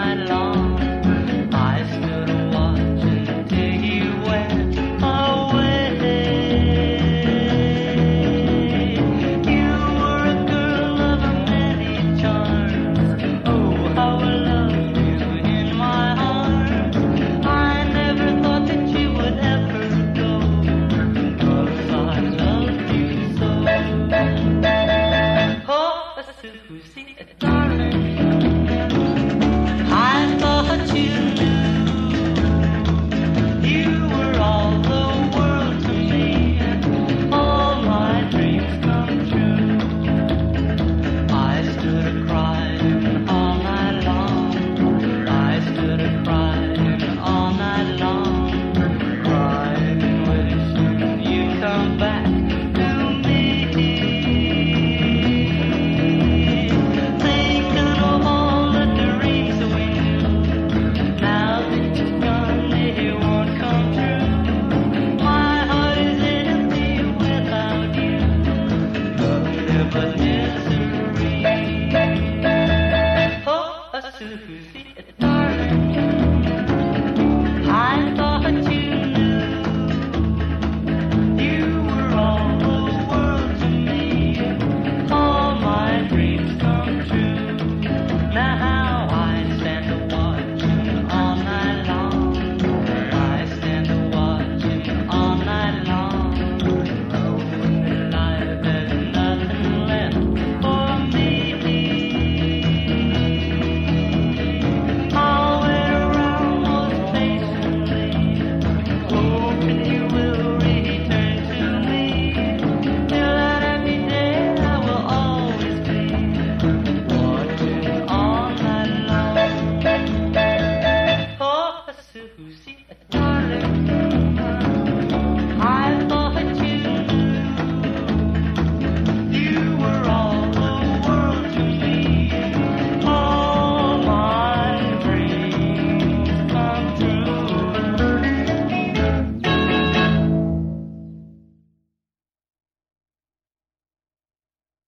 on long. Oh, a Susie.